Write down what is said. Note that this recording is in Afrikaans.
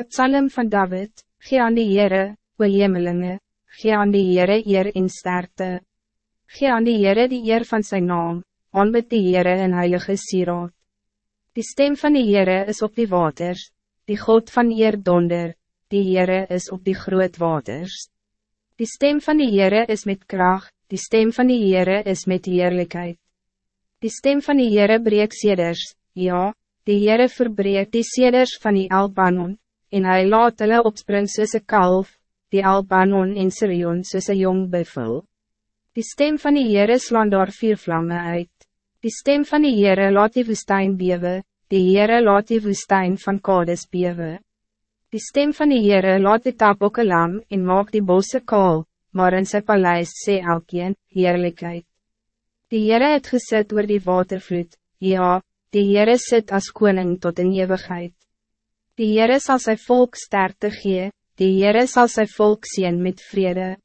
Het psalm van David, gee aan die Heere, o jemelinge, gee aan die Heere eer en sterkte. Gee aan die Heere die eer van zijn naam, aanbid die Heere in heilige sieraad. Die stem van die Heere is op die waters, die God van eer donder, die Heere is op die groot waters. Die stem van die Heere is met kracht, die stem van die Heere is met heerlijkheid. Die stem van die Heere breek seders, ja, die Heere verbreek die seders van die Albanon, en hij laat hulle opspring soos kalf, die Albanon en Sirion soos een jong buffel. Die stem van die Heere slaan daar vier vlammen uit. Die stem van die Heere laat die woestijn bewe, die Heere laat die woestijn van Kades bewe. Die stem van die Heere laat die tabokke lam en maak die bosse kaal, maar in sy paleis sê elkeen, heerlijkheid. Die Heere het gesit oor die watervloed, ja, die Heere sit als koning tot in eeuwigheid. Die Heere zal zijn volk sterkte gee, die Heere zal zijn volk zien met vrede.